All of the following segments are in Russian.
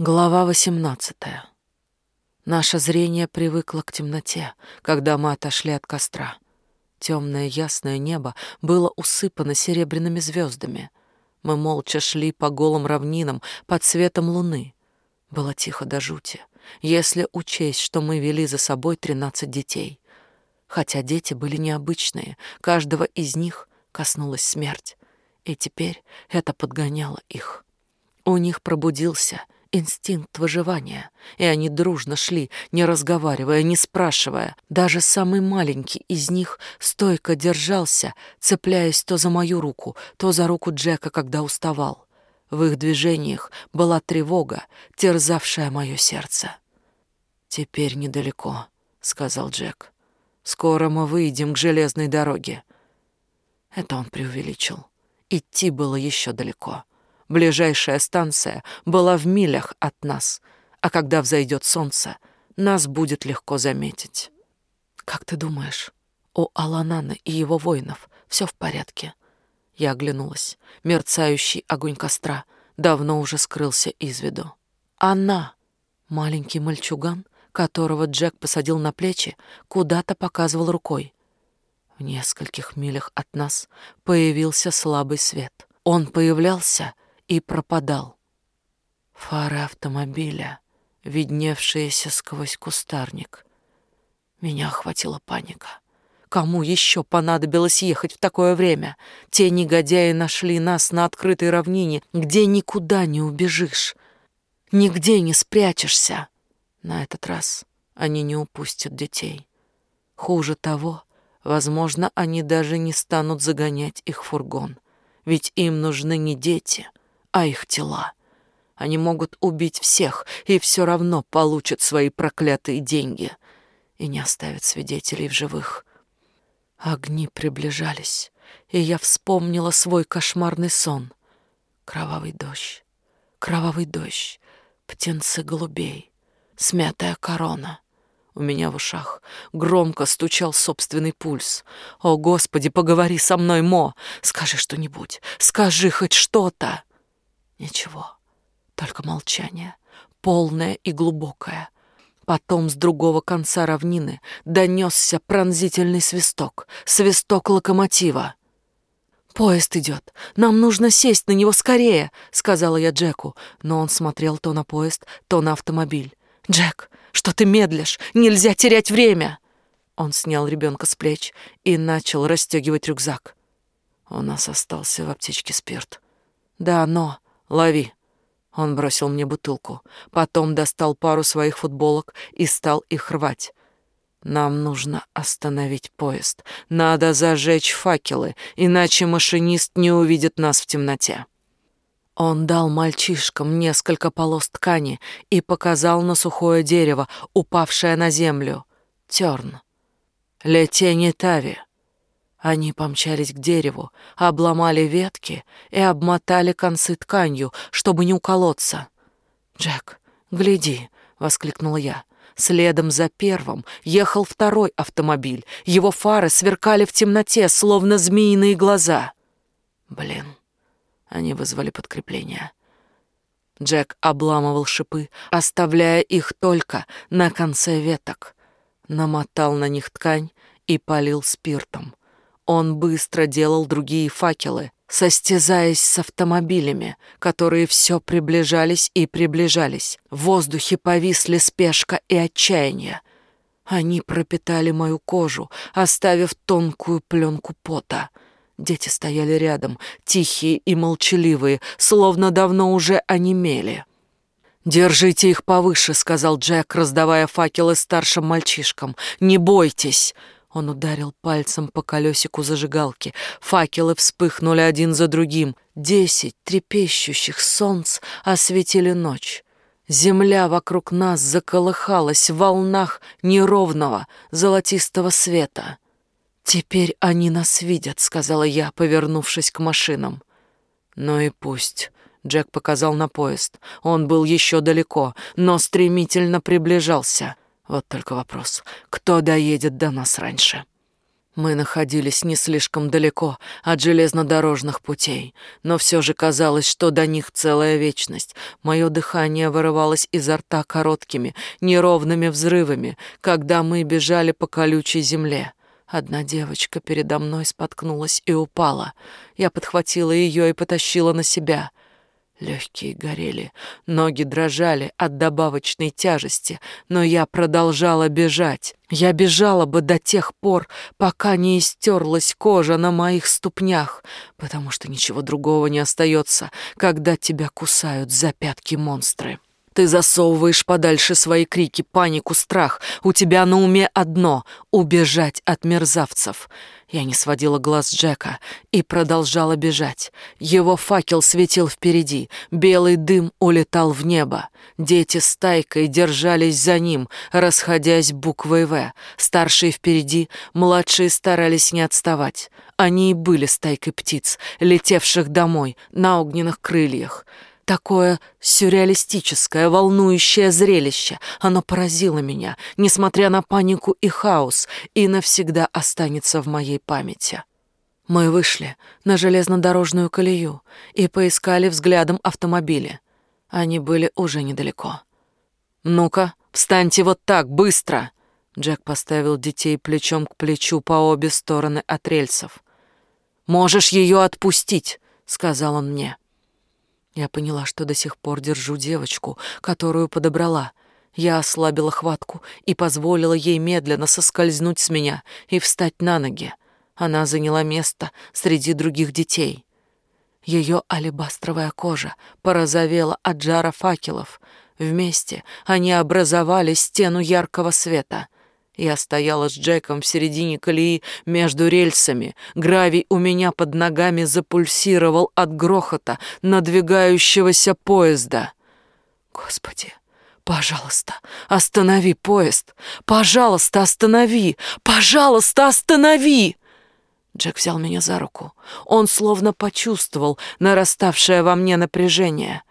Глава 18. Наше зрение привыкло к темноте, когда мы отошли от костра. Темное ясное небо было усыпано серебряными звездами. Мы молча шли по голым равнинам под светом луны. Было тихо до жути, если учесть, что мы вели за собой тринадцать детей. Хотя дети были необычные, каждого из них коснулась смерть, и теперь это подгоняло их. У них пробудился — инстинкт выживания, и они дружно шли, не разговаривая, не спрашивая. Даже самый маленький из них стойко держался, цепляясь то за мою руку, то за руку Джека, когда уставал. В их движениях была тревога, терзавшая мое сердце. «Теперь недалеко», — сказал Джек. «Скоро мы выйдем к железной дороге». Это он преувеличил. Идти было еще далеко. Ближайшая станция была в милях от нас, а когда взойдет солнце, нас будет легко заметить. Как ты думаешь, у Аланана и его воинов все в порядке? Я оглянулась. Мерцающий огонь костра давно уже скрылся из виду. Она, маленький мальчуган, которого Джек посадил на плечи, куда-то показывал рукой. В нескольких милях от нас появился слабый свет. Он появлялся и пропадал. Фары автомобиля, видневшиеся сквозь кустарник. Меня охватила паника. Кому еще понадобилось ехать в такое время? Те негодяи нашли нас на открытой равнине, где никуда не убежишь, нигде не спрячешься. На этот раз они не упустят детей. Хуже того, возможно, они даже не станут загонять их в фургон, ведь им нужны не дети, а их тела. Они могут убить всех и все равно получат свои проклятые деньги и не оставят свидетелей в живых. Огни приближались, и я вспомнила свой кошмарный сон. Кровавый дождь, кровавый дождь, птенцы голубей, смятая корона. У меня в ушах громко стучал собственный пульс. «О, Господи, поговори со мной, Мо! Скажи что-нибудь, скажи хоть что-то!» Ничего, только молчание, полное и глубокое. Потом с другого конца равнины донесся пронзительный свисток, свисток локомотива. «Поезд идет. Нам нужно сесть на него скорее», — сказала я Джеку, но он смотрел то на поезд, то на автомобиль. «Джек, что ты медлишь? Нельзя терять время!» Он снял ребенка с плеч и начал расстегивать рюкзак. У нас остался в аптечке спирт. «Да, но...» Лови. Он бросил мне бутылку, потом достал пару своих футболок и стал их рвать. Нам нужно остановить поезд. Надо зажечь факелы, иначе машинист не увидит нас в темноте. Он дал мальчишкам несколько полос ткани и показал на сухое дерево, упавшее на землю. Терн. Летени Тави. Они помчались к дереву, обломали ветки и обмотали концы тканью, чтобы не уколоться. «Джек, гляди!» — воскликнула я. Следом за первым ехал второй автомобиль. Его фары сверкали в темноте, словно змеиные глаза. Блин, они вызвали подкрепление. Джек обламывал шипы, оставляя их только на конце веток. Намотал на них ткань и полил спиртом. Он быстро делал другие факелы, состязаясь с автомобилями, которые все приближались и приближались. В воздухе повисли спешка и отчаяние. Они пропитали мою кожу, оставив тонкую пленку пота. Дети стояли рядом, тихие и молчаливые, словно давно уже онемели. «Держите их повыше», — сказал Джек, раздавая факелы старшим мальчишкам. «Не бойтесь!» Он ударил пальцем по колесику зажигалки. Факелы вспыхнули один за другим. Десять трепещущих солнц осветили ночь. Земля вокруг нас заколыхалась в волнах неровного золотистого света. «Теперь они нас видят», — сказала я, повернувшись к машинам. «Ну и пусть», — Джек показал на поезд. Он был еще далеко, но стремительно приближался — вот только вопрос, кто доедет до нас раньше? Мы находились не слишком далеко от железнодорожных путей, но все же казалось, что до них целая вечность. Мое дыхание вырывалось изо рта короткими, неровными взрывами, когда мы бежали по колючей земле. Одна девочка передо мной споткнулась и упала. Я подхватила ее и потащила на себя. Легкие горели, ноги дрожали от добавочной тяжести, но я продолжала бежать. Я бежала бы до тех пор, пока не истерлась кожа на моих ступнях, потому что ничего другого не остается, когда тебя кусают за пятки монстры. Ты засовываешь подальше свои крики, панику, страх. У тебя на уме одно — убежать от мерзавцев. Я не сводила глаз Джека и продолжала бежать. Его факел светил впереди, белый дым улетал в небо. Дети с тайкой держались за ним, расходясь буквой «В». Старшие впереди, младшие старались не отставать. Они и были стайкой птиц, летевших домой на огненных крыльях. Такое сюрреалистическое, волнующее зрелище. Оно поразило меня, несмотря на панику и хаос, и навсегда останется в моей памяти. Мы вышли на железнодорожную колею и поискали взглядом автомобили. Они были уже недалеко. «Ну-ка, встаньте вот так, быстро!» Джек поставил детей плечом к плечу по обе стороны от рельсов. «Можешь ее отпустить», — сказал он мне. Я поняла, что до сих пор держу девочку, которую подобрала. Я ослабила хватку и позволила ей медленно соскользнуть с меня и встать на ноги. Она заняла место среди других детей. Ее алебастровая кожа порозовела от жара факелов. Вместе они образовали стену яркого света — я стояла с Джеком в середине колеи между рельсами. Гравий у меня под ногами запульсировал от грохота надвигающегося поезда. Господи, пожалуйста, останови поезд. Пожалуйста, останови. Пожалуйста, останови. Джек взял меня за руку. Он словно почувствовал нараставшее во мне напряжение.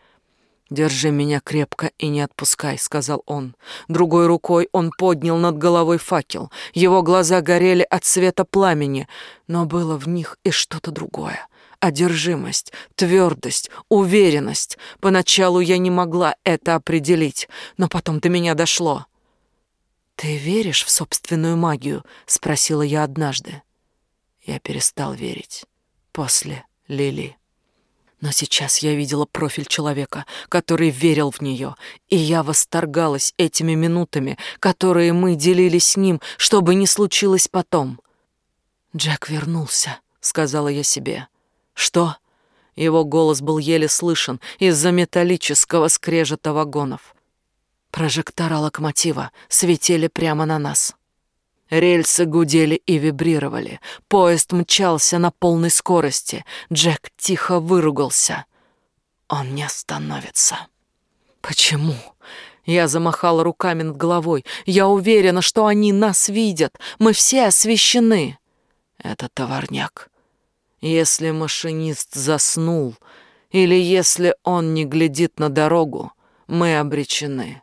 «Держи меня крепко и не отпускай», — сказал он. Другой рукой он поднял над головой факел. Его глаза горели от света пламени, но было в них и что-то другое. Одержимость, твердость, уверенность. Поначалу я не могла это определить, но потом до меня дошло. «Ты веришь в собственную магию?» — спросила я однажды. Я перестал верить после Лили. Но сейчас я видела профиль человека, который верил в нее, и я восторгалась этими минутами, которые мы делили с ним, чтобы не случилось потом. «Джек вернулся», — сказала я себе. «Что?» Его голос был еле слышен из-за металлического скрежета вагонов. Прожектора локомотива светили прямо на нас. Рельсы гудели и вибрировали. Поезд мчался на полной скорости. Джек тихо выругался. Он не остановится. Почему? Я замахала руками над головой. Я уверена, что они нас видят. Мы все освещены. Это товарняк. Если машинист заснул, или если он не глядит на дорогу, мы обречены.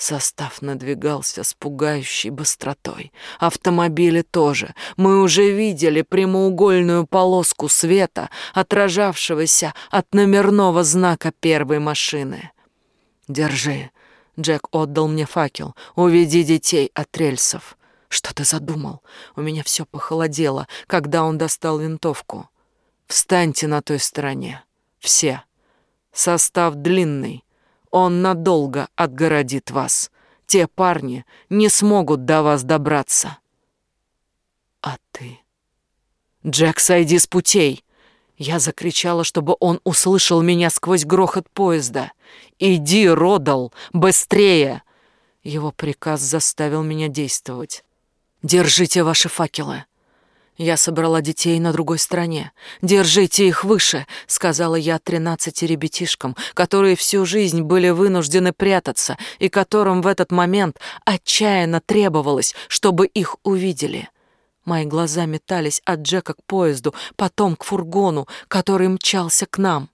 Состав надвигался с пугающей быстротой. Автомобили тоже. Мы уже видели прямоугольную полоску света, отражавшегося от номерного знака первой машины. «Держи». Джек отдал мне факел. «Уведи детей от рельсов». «Что ты задумал?» У меня все похолодело, когда он достал винтовку. «Встаньте на той стороне. Все. Состав длинный. Он надолго отгородит вас. Те парни не смогут до вас добраться. А ты? Джек, сойди с путей. Я закричала, чтобы он услышал меня сквозь грохот поезда. «Иди, Родал, быстрее!» Его приказ заставил меня действовать. «Держите ваши факелы. Я собрала детей на другой стороне. «Держите их выше», — сказала я тринадцати ребятишкам, которые всю жизнь были вынуждены прятаться и которым в этот момент отчаянно требовалось, чтобы их увидели. Мои глаза метались от Джека к поезду, потом к фургону, который мчался к нам.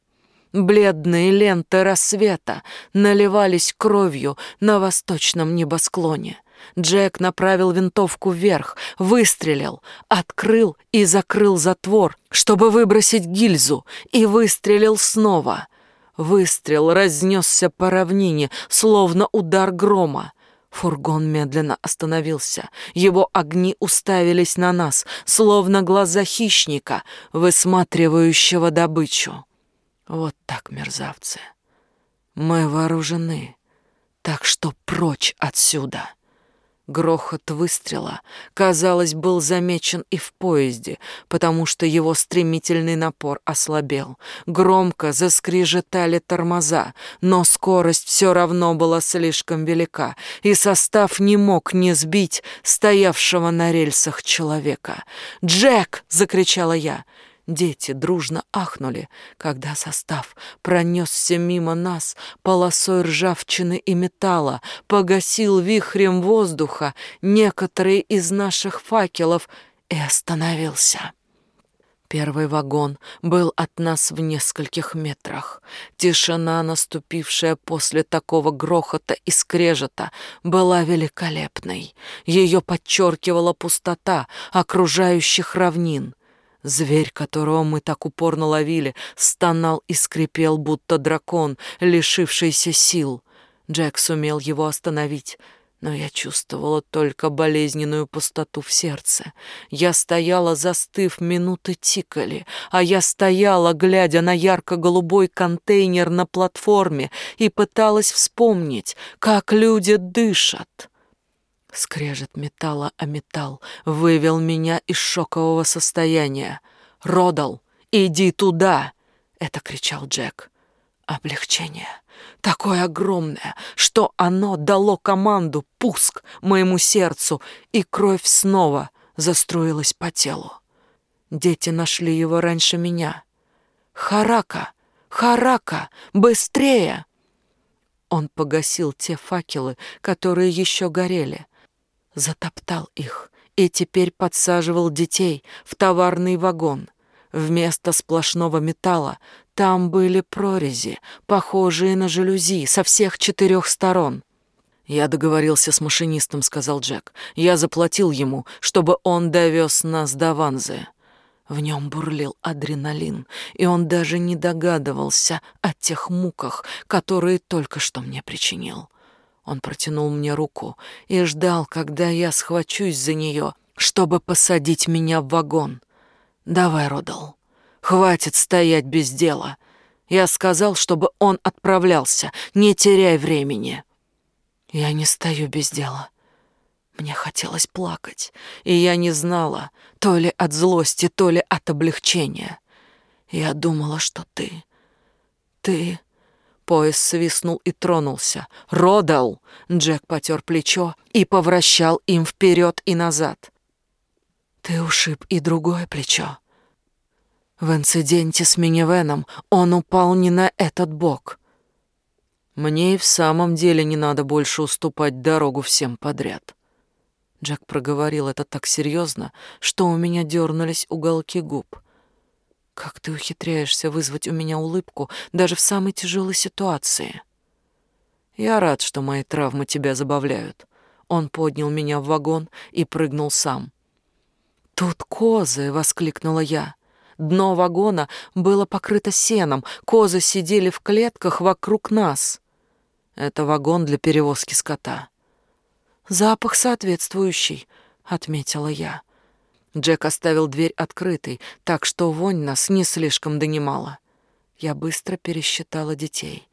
Бледные ленты рассвета наливались кровью на восточном небосклоне — Джек направил винтовку вверх, выстрелил, открыл и закрыл затвор, чтобы выбросить гильзу, и выстрелил снова. Выстрел разнесся по равнине, словно удар грома. Фургон медленно остановился. Его огни уставились на нас, словно глаза хищника, высматривающего добычу. Вот так, мерзавцы. Мы вооружены, так что прочь отсюда. Грохот выстрела, казалось, был замечен и в поезде, потому что его стремительный напор ослабел. Громко заскрежетали тормоза, но скорость все равно была слишком велика, и состав не мог не сбить стоявшего на рельсах человека. «Джек!» — закричала я. Дети дружно ахнули, когда состав пронесся мимо нас полосой ржавчины и металла, погасил вихрем воздуха некоторые из наших факелов и остановился. Первый вагон был от нас в нескольких метрах. Тишина, наступившая после такого грохота и скрежета, была великолепной. Ее подчеркивала пустота окружающих равнин — Зверь, которого мы так упорно ловили, стонал и скрипел, будто дракон, лишившийся сил. Джек сумел его остановить, но я чувствовала только болезненную пустоту в сердце. Я стояла, застыв, минуты тикали, а я стояла, глядя на ярко-голубой контейнер на платформе и пыталась вспомнить, как люди дышат. Скрежет металла о металл вывел меня из шокового состояния. «Родал, иди туда!» — это кричал Джек. Облегчение. Такое огромное, что оно дало команду «пуск» моему сердцу, и кровь снова заструилась по телу. Дети нашли его раньше меня. «Харака! Харака! Быстрее!» Он погасил те факелы, которые еще горели, затоптал их и теперь подсаживал детей в товарный вагон. Вместо сплошного металла там были прорези, похожие на жалюзи со всех четырех сторон. «Я договорился с машинистом», — сказал Джек. «Я заплатил ему, чтобы он довез нас до Ванзы». В нем бурлил адреналин, и он даже не догадывался о тех муках, которые только что мне причинил. Он протянул мне руку и ждал, когда я схвачусь за нее, чтобы посадить меня в вагон. «Давай, Родал, хватит стоять без дела. Я сказал, чтобы он отправлялся, не теряй времени». Я не стою без дела. Мне хотелось плакать, и я не знала, то ли от злости, то ли от облегчения. Я думала, что ты... Ты Пояс свистнул и тронулся. «Родал!» Джек потер плечо и повращал им вперед и назад. «Ты ушиб и другое плечо. В инциденте с минивеном он упал не на этот бок. Мне и в самом деле не надо больше уступать дорогу всем подряд». Джек проговорил это так серьезно, что у меня дернулись уголки губ. Как ты ухитряешься вызвать у меня улыбку даже в самой тяжелой ситуации? Я рад, что мои травмы тебя забавляют. Он поднял меня в вагон и прыгнул сам. Тут козы, воскликнула я. Дно вагона было покрыто сеном, козы сидели в клетках вокруг нас. Это вагон для перевозки скота. Запах соответствующий, отметила я. Джек оставил дверь открытой, так что вонь нас не слишком донимала. Я быстро пересчитала детей.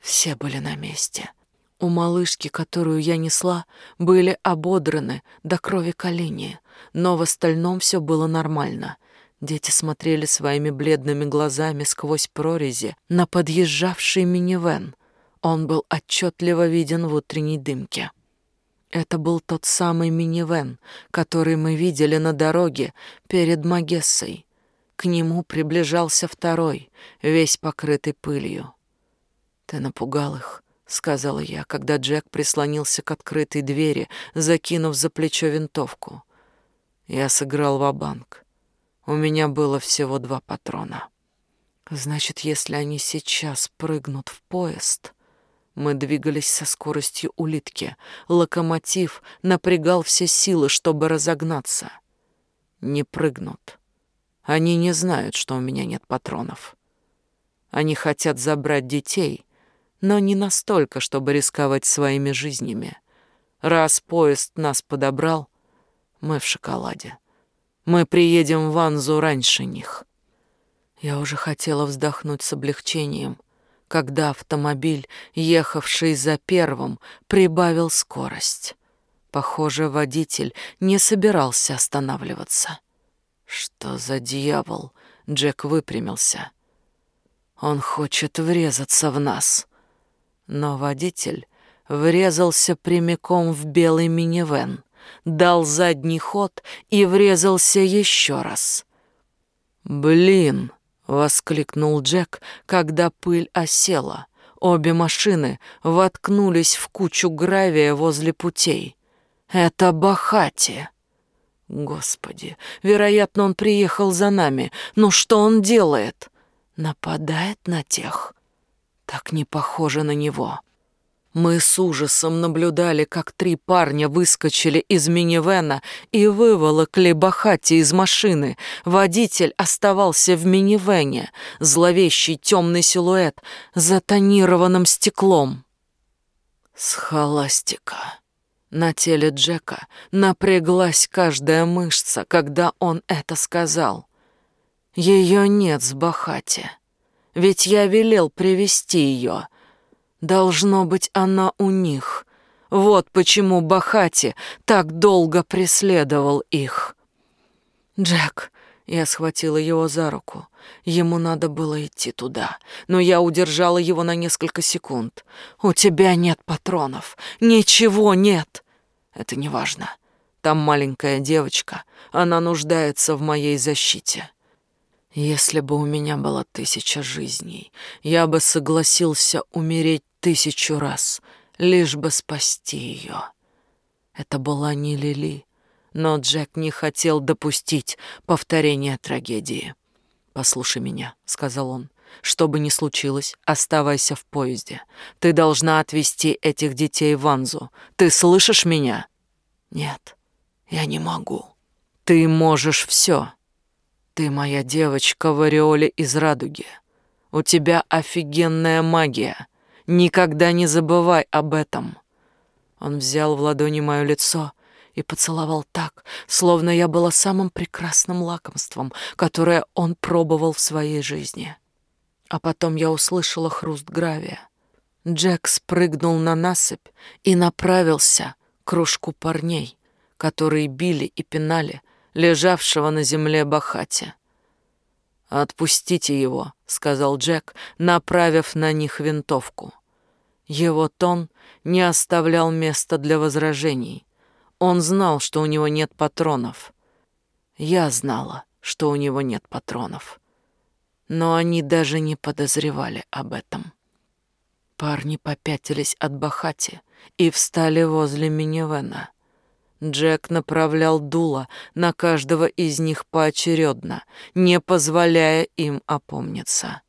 Все были на месте. У малышки, которую я несла, были ободраны до крови колени, но в остальном все было нормально. Дети смотрели своими бледными глазами сквозь прорези на подъезжавший минивэн. Он был отчетливо виден в утренней дымке. Это был тот самый минивэн, который мы видели на дороге перед Магессой. К нему приближался второй, весь покрытый пылью. «Ты напугал их», — сказала я, когда Джек прислонился к открытой двери, закинув за плечо винтовку. Я сыграл ва-банк. У меня было всего два патрона. Значит, если они сейчас прыгнут в поезд, Мы двигались со скоростью улитки. Локомотив напрягал все силы, чтобы разогнаться. Не прыгнут. Они не знают, что у меня нет патронов. Они хотят забрать детей, но не настолько, чтобы рисковать своими жизнями. Раз поезд нас подобрал, мы в шоколаде. Мы приедем в Ванзу раньше них. Я уже хотела вздохнуть с облегчением, когда автомобиль, ехавший за первым, прибавил скорость. Похоже, водитель не собирался останавливаться. Что за дьявол? Джек выпрямился. Он хочет врезаться в нас. Но водитель врезался прямиком в белый минивэн, дал задний ход и врезался еще раз. «Блин!» — воскликнул Джек, когда пыль осела. Обе машины воткнулись в кучу гравия возле путей. «Это Бахати!» Господи, вероятно, он приехал за нами. Но что он делает? Нападает на тех? Так не похоже на него. Мы с ужасом наблюдали, как три парня выскочили из минивэна и выволокли Бахати из машины. Водитель оставался в минивэне, зловещий темный силуэт за тонированным стеклом. Схоластика. На теле Джека напряглась каждая мышца, когда он это сказал. Ее нет с Бахати. Ведь я велел привести ее. Должно быть, она у них. Вот почему Бахати так долго преследовал их. Джек, я схватила его за руку. Ему надо было идти туда, но я удержала его на несколько секунд. «У тебя нет патронов. Ничего нет!» «Это не важно. Там маленькая девочка. Она нуждается в моей защите». Если бы у меня была тысяча жизней, я бы согласился умереть тысячу раз, лишь бы спасти ее. Это была не Лили, но Джек не хотел допустить повторения трагедии. «Послушай меня», — сказал он. «Что бы ни случилось, оставайся в поезде. Ты должна отвезти этих детей в Анзу. Ты слышишь меня?» «Нет, я не могу». «Ты можешь все. Ты моя девочка в ореоле из радуги. У тебя офигенная магия. Никогда не забывай об этом». Он взял в ладони мое лицо и поцеловал так, словно я была самым прекрасным лакомством, которое он пробовал в своей жизни. А потом я услышала хруст гравия. Джек спрыгнул на насыпь и направился к кружку парней, которые били и пинали лежавшего на земле Бахати. «Отпустите его», — сказал Джек, направив на них винтовку. Его тон не оставлял места для возражений. Он знал, что у него нет патронов. Я знала, что у него нет патронов. Но они даже не подозревали об этом. Парни попятились от Бахати и встали возле минивэна. Джек направлял дуло на каждого из них поочередно, не позволяя им опомниться.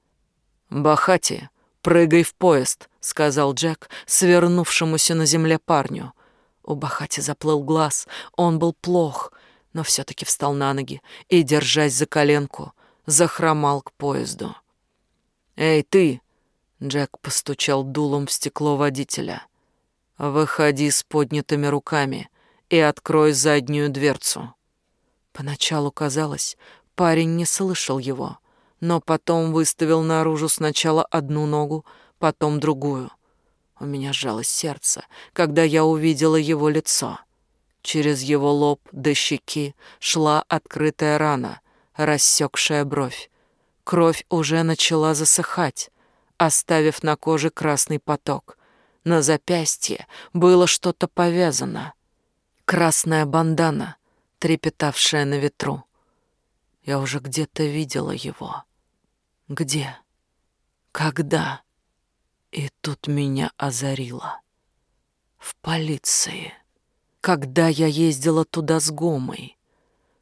«Бахати, прыгай в поезд», — сказал Джек, свернувшемуся на земле парню. У Бахати заплыл глаз, он был плох, но все-таки встал на ноги и, держась за коленку, захромал к поезду. «Эй, ты!» — Джек постучал дулом в стекло водителя. «Выходи с поднятыми руками и открой заднюю дверцу». Поначалу казалось, парень не слышал его, но потом выставил наружу сначала одну ногу, потом другую — у меня сжалось сердце, когда я увидела его лицо. Через его лоб до щеки шла открытая рана, рассекшая бровь. Кровь уже начала засыхать, оставив на коже красный поток. На запястье было что-то повязано. Красная бандана, трепетавшая на ветру. Я уже где-то видела его. Где? Когда? И тут меня озарило. В полиции. Когда я ездила туда с Гомой.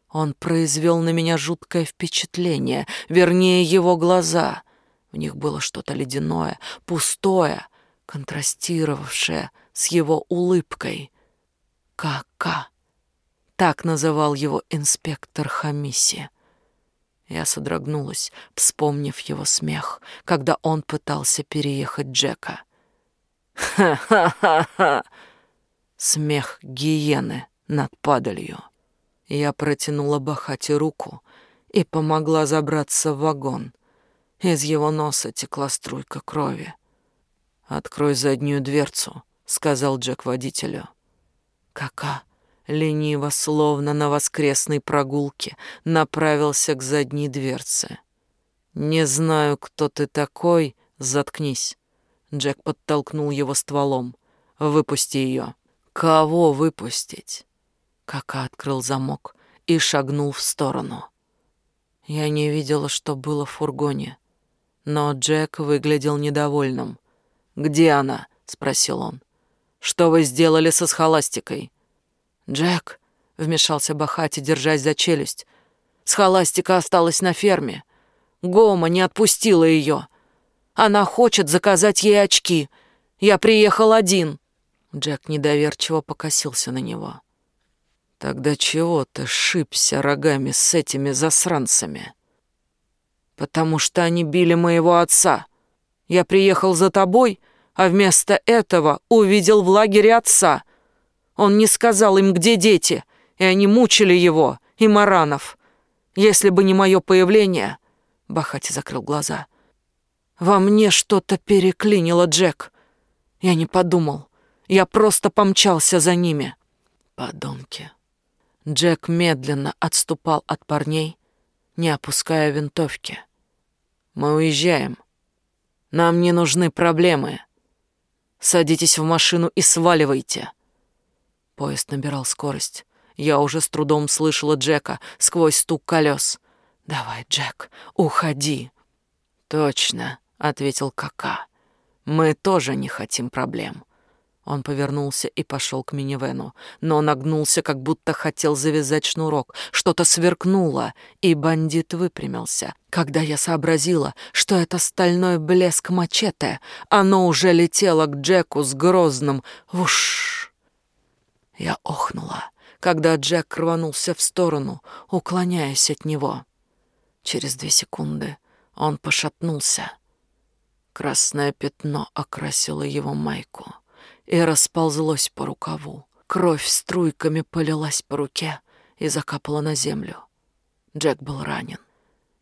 Он произвел на меня жуткое впечатление, вернее, его глаза. В них было что-то ледяное, пустое, контрастировавшая с его улыбкой. Ка-ка. Так называл его инспектор Хамиси. Я содрогнулась, вспомнив его смех, когда он пытался переехать Джека. Ха-ха-ха-ха! Смех гиены над падалью. Я протянула Бахате руку и помогла забраться в вагон. Из его носа текла струйка крови. «Открой заднюю дверцу», — сказал Джек водителю. Кака, лениво, словно на воскресной прогулке, направился к задней дверце. «Не знаю, кто ты такой, заткнись». Джек подтолкнул его стволом. «Выпусти ее». «Кого выпустить?» Кака открыл замок и шагнул в сторону. Я не видела, что было в фургоне, но Джек выглядел недовольным. «Где она?» — спросил он. «Что вы сделали со схоластикой?» «Джек», — вмешался Бахати, держась за челюсть, «схоластика осталась на ферме. Гома не отпустила ее. Она хочет заказать ей очки. Я приехал один». Джек недоверчиво покосился на него. Тогда чего ты шибся рогами с этими засранцами? Потому что они били моего отца. Я приехал за тобой, а вместо этого увидел в лагере отца. Он не сказал им, где дети, и они мучили его и Маранов. Если бы не мое появление... Бахати закрыл глаза. Во мне что-то переклинило, Джек. Я не подумал. Я просто помчался за ними. Подонки. Джек медленно отступал от парней, не опуская винтовки. «Мы уезжаем. Нам не нужны проблемы. Садитесь в машину и сваливайте». Поезд набирал скорость. Я уже с трудом слышала Джека сквозь стук колес. «Давай, Джек, уходи». «Точно», — ответил Кака. «Мы тоже не хотим проблем. Он повернулся и пошел к минивену, но нагнулся, как будто хотел завязать шнурок. Что-то сверкнуло, и бандит выпрямился. Когда я сообразила, что это стальной блеск мачете, оно уже летело к Джеку с грозным «Вуш!». Я охнула, когда Джек рванулся в сторону, уклоняясь от него. Через две секунды он пошатнулся. Красное пятно окрасило его майку и расползлось по рукаву. Кровь струйками полилась по руке и закапала на землю. Джек был ранен.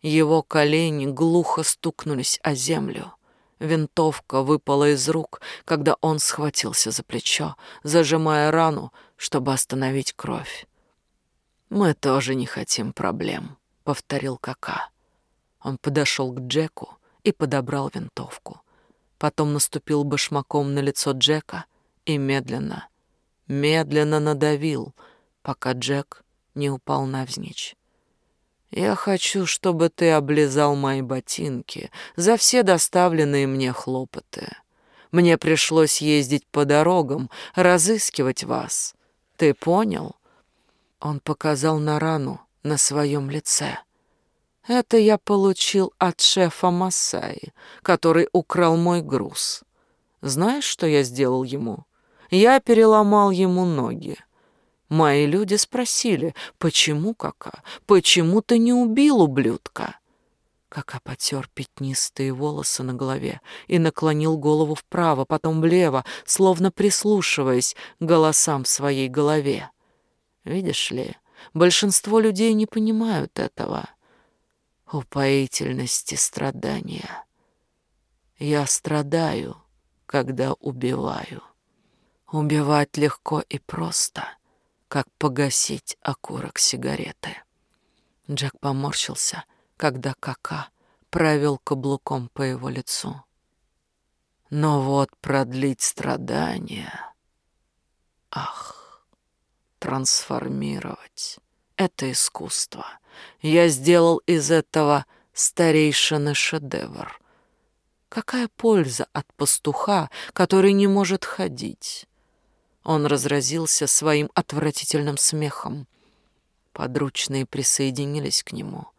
Его колени глухо стукнулись о землю. Винтовка выпала из рук, когда он схватился за плечо, зажимая рану, чтобы остановить кровь. «Мы тоже не хотим проблем», — повторил Кака. Он подошел к Джеку и подобрал винтовку. Потом наступил башмаком на лицо Джека и медленно, медленно надавил, пока Джек не упал навзничь. «Я хочу, чтобы ты облизал мои ботинки за все доставленные мне хлопоты. Мне пришлось ездить по дорогам, разыскивать вас. Ты понял?» Он показал на рану на своем лице. «Это я получил от шефа Масаи, который украл мой груз. Знаешь, что я сделал ему?» Я переломал ему ноги. Мои люди спросили, почему, Кака, почему ты не убил ублюдка? Кака потер пятнистые волосы на голове и наклонил голову вправо, потом влево, словно прислушиваясь к голосам в своей голове. Видишь ли, большинство людей не понимают этого. Упоительности страдания. Я страдаю, когда убиваю. Убивать легко и просто, как погасить окурок сигареты. Джек поморщился, когда Кака провел каблуком по его лицу. Но вот продлить страдания... Ах, трансформировать — это искусство. Я сделал из этого старейшины шедевр. Какая польза от пастуха, который не может ходить? Он разразился своим отвратительным смехом. Подручные присоединились к нему.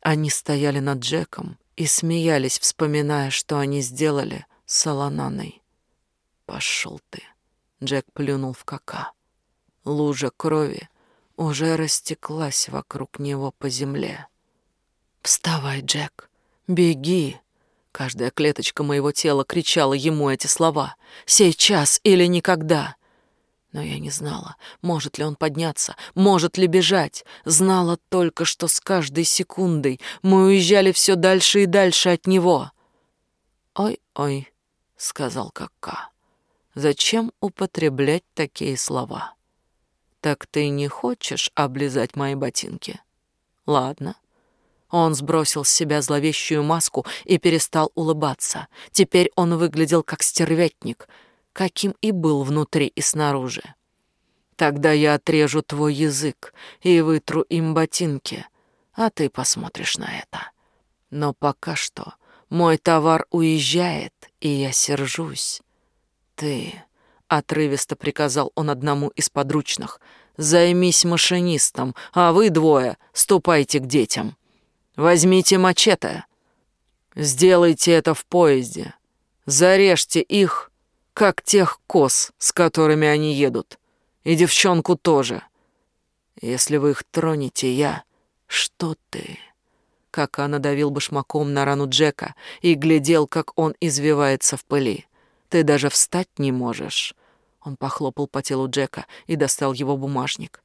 Они стояли над Джеком и смеялись, вспоминая, что они сделали с Алананой. пошел ты. Джек плюнул в кака. Лужа крови уже растеклась вокруг него по земле. «Вставай, Джек! Беги!» Каждая клеточка моего тела кричала ему эти слова. «Сейчас или никогда!» Но я не знала, может ли он подняться, может ли бежать. Знала только, что с каждой секундой мы уезжали все дальше и дальше от него. «Ой-ой», — сказал Кака, — «зачем употреблять такие слова?» «Так ты не хочешь облизать мои ботинки?» «Ладно». Он сбросил с себя зловещую маску и перестал улыбаться. Теперь он выглядел как стервятник — каким и был внутри и снаружи. Тогда я отрежу твой язык и вытру им ботинки, а ты посмотришь на это. Но пока что мой товар уезжает, и я сержусь. Ты, — отрывисто приказал он одному из подручных, — займись машинистом, а вы двое ступайте к детям. Возьмите мачете. Сделайте это в поезде. Зарежьте их как тех коз, с которыми они едут. И девчонку тоже. Если вы их тронете, я... Что ты? Как она давил башмаком на рану Джека и глядел, как он извивается в пыли. Ты даже встать не можешь. Он похлопал по телу Джека и достал его бумажник.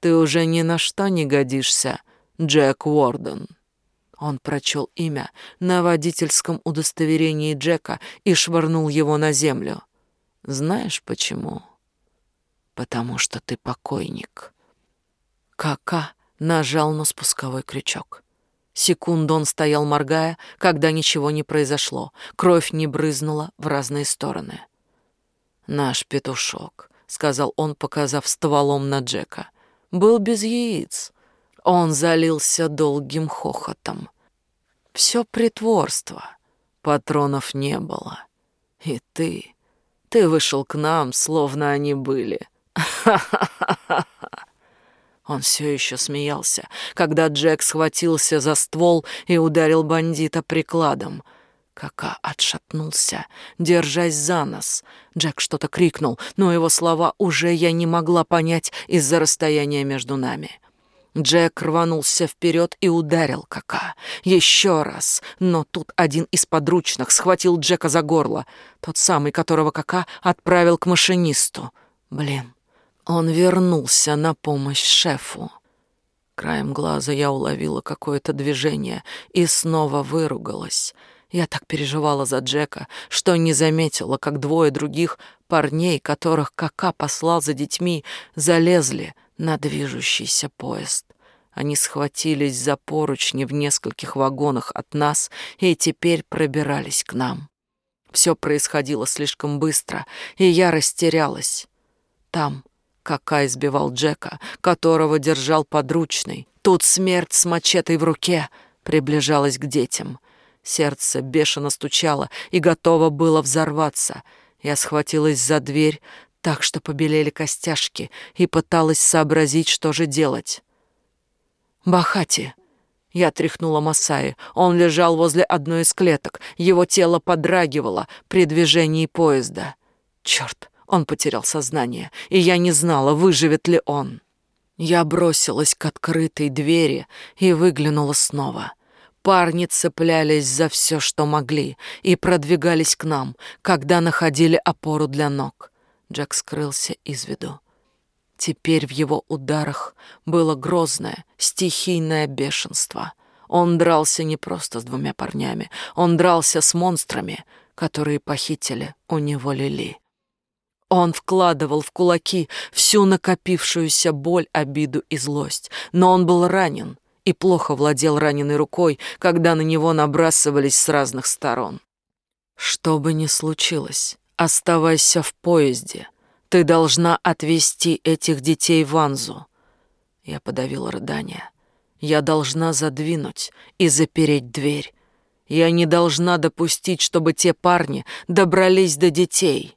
Ты уже ни на что не годишься, Джек Уорден. Он прочел имя на водительском удостоверении Джека и швырнул его на землю. Знаешь почему? Потому что ты покойник. Кака нажал на спусковой крючок. Секунду он стоял, моргая, когда ничего не произошло. Кровь не брызнула в разные стороны. «Наш петушок», — сказал он, показав стволом на Джека, — «был без яиц». Он залился долгим хохотом. Все притворство. Патронов не было. И ты ты вышел к нам, словно они были. Он все еще смеялся, когда Джек схватился за ствол и ударил бандита прикладом. Кака отшатнулся, держась за нос. Джек что-то крикнул, но его слова уже я не могла понять из-за расстояния между нами. Джек рванулся вперед и ударил Кака. Еще раз. Но тут один из подручных схватил Джека за горло. Тот самый, которого Кака отправил к машинисту. Блин, он вернулся на помощь шефу. Краем глаза я уловила какое-то движение и снова выругалась. Я так переживала за Джека, что не заметила, как двое других парней, которых Кака послал за детьми, залезли на движущийся поезд. Они схватились за поручни в нескольких вагонах от нас и теперь пробирались к нам. Все происходило слишком быстро, и я растерялась. Там Кака избивал Джека, которого держал подручный. Тут смерть с мачетой в руке приближалась к детям. Сердце бешено стучало и готово было взорваться. Я схватилась за дверь, так что побелели костяшки, и пыталась сообразить, что же делать. «Бахати!» Я тряхнула Масаи. Он лежал возле одной из клеток. Его тело подрагивало при движении поезда. Черт, он потерял сознание, и я не знала, выживет ли он. Я бросилась к открытой двери и выглянула снова. Парни цеплялись за все, что могли, и продвигались к нам, когда находили опору для ног. Джек скрылся из виду. Теперь в его ударах было грозное, стихийное бешенство. Он дрался не просто с двумя парнями, он дрался с монстрами, которые похитили у него Лили. Он вкладывал в кулаки всю накопившуюся боль, обиду и злость, но он был ранен и плохо владел раненой рукой, когда на него набрасывались с разных сторон. Что бы ни случилось, Оставайся в поезде. Ты должна отвезти этих детей в Анзу. Я подавила рыдание. Я должна задвинуть и запереть дверь. Я не должна допустить, чтобы те парни добрались до детей.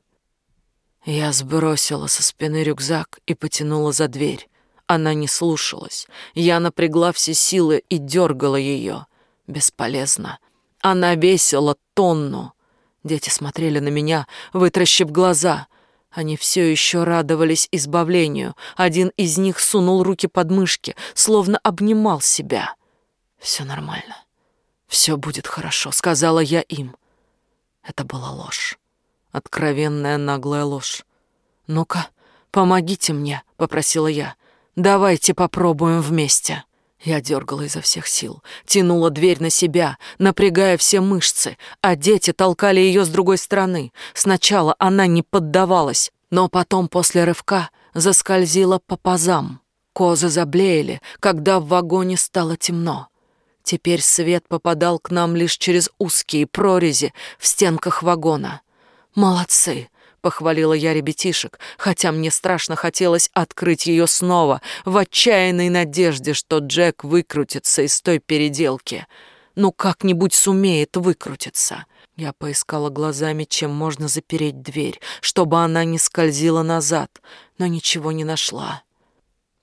Я сбросила со спины рюкзак и потянула за дверь. Она не слушалась. Я напрягла все силы и дергала ее. Бесполезно. Она весила тонну. Дети смотрели на меня, вытращив глаза. Они все еще радовались избавлению. Один из них сунул руки под мышки, словно обнимал себя. Все нормально. Все будет хорошо, сказала я им. Это была ложь. Откровенная наглая ложь. Ну-ка, помогите мне, попросила я. Давайте попробуем вместе. Я дергала изо всех сил, тянула дверь на себя, напрягая все мышцы, а дети толкали ее с другой стороны. Сначала она не поддавалась, но потом после рывка заскользила по пазам. Козы заблеяли, когда в вагоне стало темно. Теперь свет попадал к нам лишь через узкие прорези в стенках вагона. «Молодцы!» Похвалила я ребятишек, хотя мне страшно хотелось открыть ее снова, в отчаянной надежде, что Джек выкрутится из той переделки. Ну, как-нибудь сумеет выкрутиться. Я поискала глазами, чем можно запереть дверь, чтобы она не скользила назад, но ничего не нашла.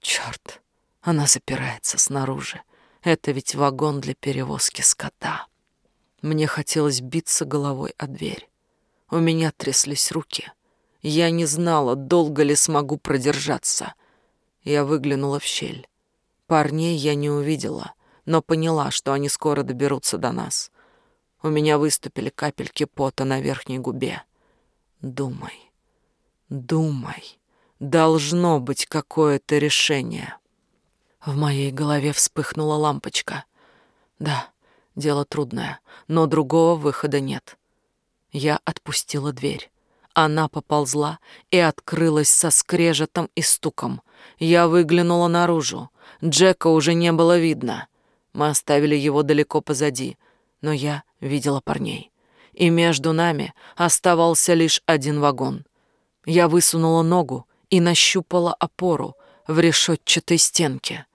Черт, она запирается снаружи. Это ведь вагон для перевозки скота. Мне хотелось биться головой о дверь. У меня тряслись руки. Я не знала, долго ли смогу продержаться. Я выглянула в щель. Парней я не увидела, но поняла, что они скоро доберутся до нас. У меня выступили капельки пота на верхней губе. Думай, думай. Должно быть какое-то решение. В моей голове вспыхнула лампочка. Да, дело трудное, но другого выхода нет. Я отпустила дверь. Она поползла и открылась со скрежетом и стуком. Я выглянула наружу. Джека уже не было видно. Мы оставили его далеко позади, но я видела парней. И между нами оставался лишь один вагон. Я высунула ногу и нащупала опору в решетчатой стенке.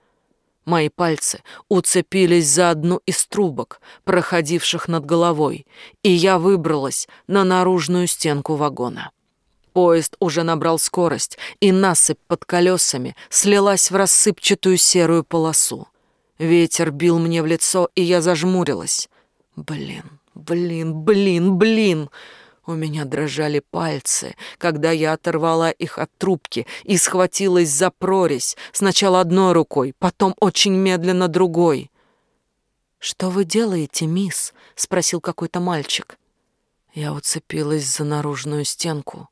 Мои пальцы уцепились за одну из трубок, проходивших над головой, и я выбралась на наружную стенку вагона. Поезд уже набрал скорость, и насыпь под колесами слилась в рассыпчатую серую полосу. Ветер бил мне в лицо, и я зажмурилась. Блин, блин, блин, блин! У меня дрожали пальцы, когда я оторвала их от трубки и схватилась за прорезь, сначала одной рукой, потом очень медленно другой. «Что вы делаете, мисс?» — спросил какой-то мальчик. Я уцепилась за наружную стенку,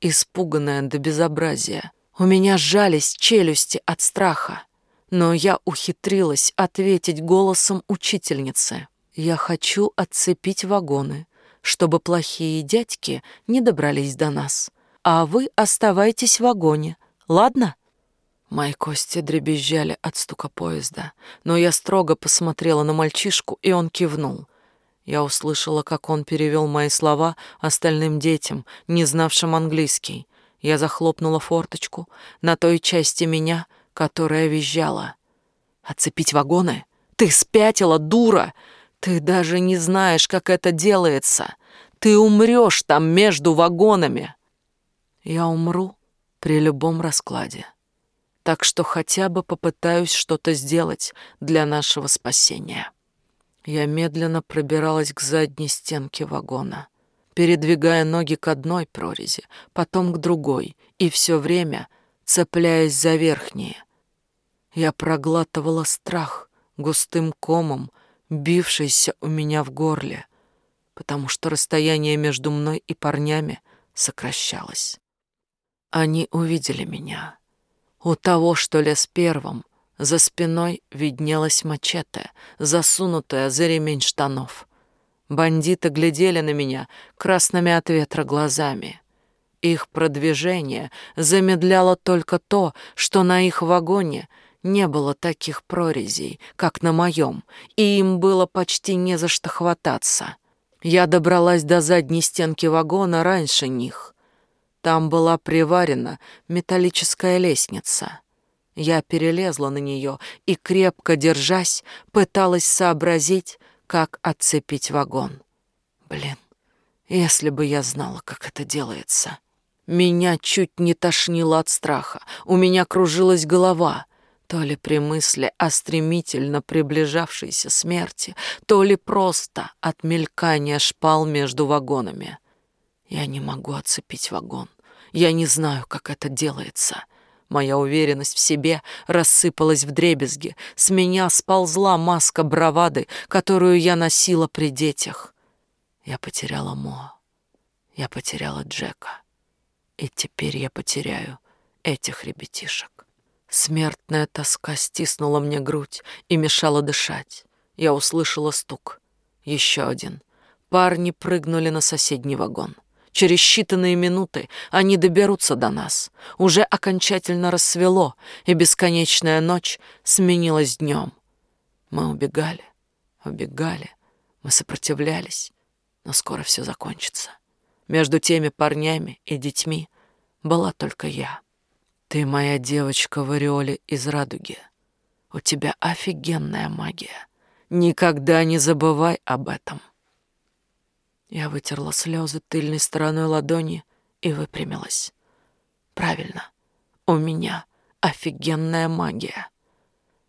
испуганная до безобразия. У меня сжались челюсти от страха, но я ухитрилась ответить голосом учительницы. «Я хочу отцепить вагоны, чтобы плохие дядьки не добрались до нас. А вы оставайтесь в вагоне, ладно?» Мои кости дребезжали от стука поезда, но я строго посмотрела на мальчишку, и он кивнул. Я услышала, как он перевел мои слова остальным детям, не знавшим английский. Я захлопнула форточку на той части меня, которая визжала. «Оцепить вагоны? Ты спятила, дура! Ты даже не знаешь, как это делается. Ты умрешь там между вагонами. Я умру при любом раскладе. Так что хотя бы попытаюсь что-то сделать для нашего спасения. Я медленно пробиралась к задней стенке вагона, передвигая ноги к одной прорези, потом к другой, и все время цепляясь за верхние. Я проглатывала страх густым комом, бившийся у меня в горле, потому что расстояние между мной и парнями сокращалось. Они увидели меня. У того, что лез первым, за спиной виднелась мачете, засунутая за ремень штанов. Бандиты глядели на меня красными от ветра глазами. Их продвижение замедляло только то, что на их вагоне — не было таких прорезей, как на моем, и им было почти не за что хвататься. Я добралась до задней стенки вагона раньше них. Там была приварена металлическая лестница. Я перелезла на нее и, крепко держась, пыталась сообразить, как отцепить вагон. Блин, если бы я знала, как это делается. Меня чуть не тошнило от страха, у меня кружилась голова — То ли при мысли о стремительно приближавшейся смерти, то ли просто от мелькания шпал между вагонами. Я не могу отцепить вагон. Я не знаю, как это делается. Моя уверенность в себе рассыпалась в дребезги. С меня сползла маска бравады, которую я носила при детях. Я потеряла Мо. Я потеряла Джека. И теперь я потеряю этих ребятишек. Смертная тоска стиснула мне грудь и мешала дышать. Я услышала стук. Еще один. Парни прыгнули на соседний вагон. Через считанные минуты они доберутся до нас. Уже окончательно рассвело, и бесконечная ночь сменилась днем. Мы убегали, убегали, мы сопротивлялись, но скоро все закончится. Между теми парнями и детьми была только я. Ты моя девочка в ореоле из радуги. У тебя офигенная магия. Никогда не забывай об этом. Я вытерла слезы тыльной стороной ладони и выпрямилась. Правильно, у меня офигенная магия.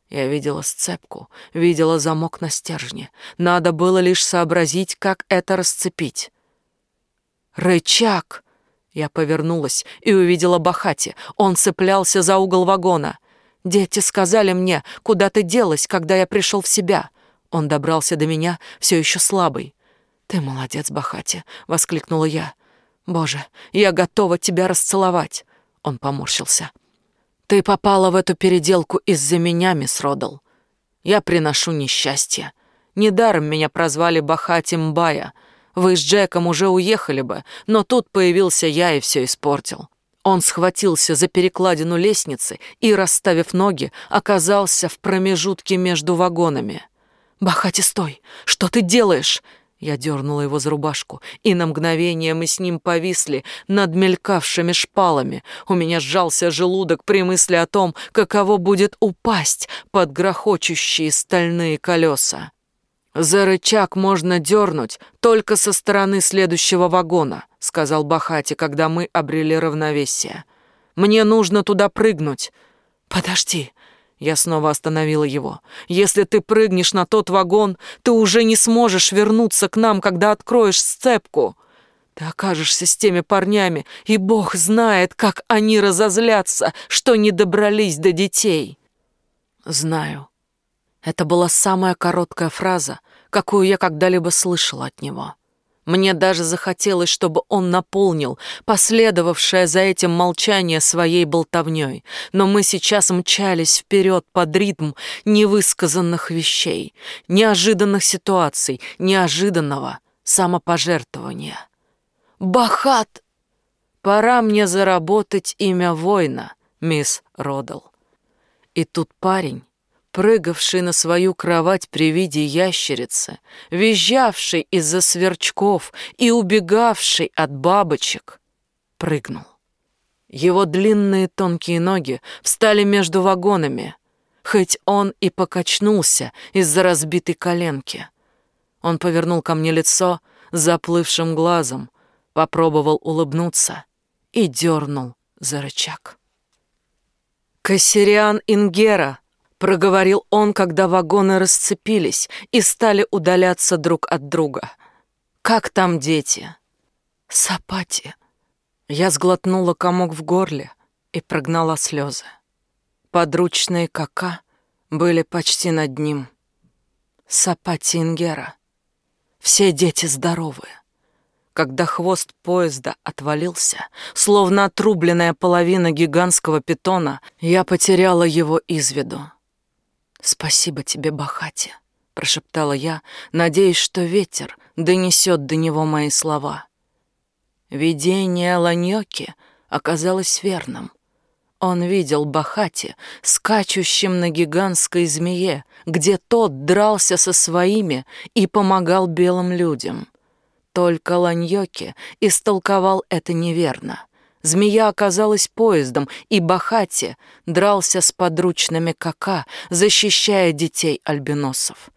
Я видела сцепку, видела замок на стержне. Надо было лишь сообразить, как это расцепить. «Рычаг!» Я повернулась и увидела Бахати. Он цеплялся за угол вагона. «Дети сказали мне, куда ты делась, когда я пришел в себя». Он добрался до меня, все еще слабый. «Ты молодец, Бахати!» — воскликнула я. «Боже, я готова тебя расцеловать!» Он поморщился. «Ты попала в эту переделку из-за меня, мисс Родал. Я приношу несчастье. Недаром меня прозвали Бахати Мбая — вы с Джеком уже уехали бы, но тут появился я и все испортил. Он схватился за перекладину лестницы и, расставив ноги, оказался в промежутке между вагонами. «Бахати, стой! Что ты делаешь?» Я дернула его за рубашку, и на мгновение мы с ним повисли над мелькавшими шпалами. У меня сжался желудок при мысли о том, каково будет упасть под грохочущие стальные колеса. «За рычаг можно дернуть только со стороны следующего вагона», сказал Бахати, когда мы обрели равновесие. «Мне нужно туда прыгнуть». «Подожди», я снова остановила его. «Если ты прыгнешь на тот вагон, ты уже не сможешь вернуться к нам, когда откроешь сцепку. Ты окажешься с теми парнями, и Бог знает, как они разозлятся, что не добрались до детей». «Знаю». Это была самая короткая фраза, какую я когда-либо слышала от него. Мне даже захотелось, чтобы он наполнил последовавшее за этим молчание своей болтовней, но мы сейчас мчались вперед под ритм невысказанных вещей, неожиданных ситуаций, неожиданного самопожертвования. «Бахат! Пора мне заработать имя воина, мисс Родал». И тут парень, прыгавший на свою кровать при виде ящерицы, визжавший из-за сверчков и убегавший от бабочек, прыгнул. Его длинные тонкие ноги встали между вагонами, хоть он и покачнулся из-за разбитой коленки. Он повернул ко мне лицо заплывшим глазом, попробовал улыбнуться и дернул за рычаг. «Кассириан Ингера!» Проговорил он, когда вагоны расцепились и стали удаляться друг от друга. Как там дети? Сапати. Я сглотнула комок в горле и прогнала слезы. Подручные кака были почти над ним. Сапати Ингера. Все дети здоровые. Когда хвост поезда отвалился, словно отрубленная половина гигантского питона, я потеряла его из виду. «Спасибо тебе, Бахати», — прошептала я, надеясь, что ветер донесет до него мои слова. Видение Ланьоки оказалось верным. Он видел Бахати, скачущим на гигантской змее, где тот дрался со своими и помогал белым людям. Только Ланьоки истолковал это неверно. Змея оказалась поездом, и Бахати дрался с подручными Кака, защищая детей альбиносов.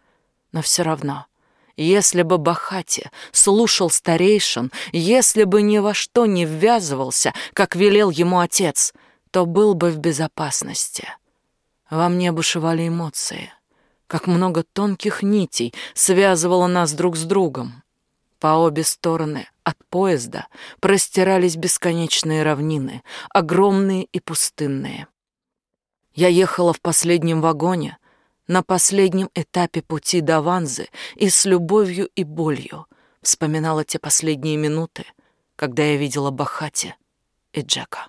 Но все равно, если бы Бахати слушал старейшин, если бы ни во что не ввязывался, как велел ему отец, то был бы в безопасности. Во мне бушевали эмоции. Как много тонких нитей связывало нас друг с другом. По обе стороны от поезда простирались бесконечные равнины, огромные и пустынные. Я ехала в последнем вагоне, на последнем этапе пути до Ванзы и с любовью и болью вспоминала те последние минуты, когда я видела Бахати и Джека.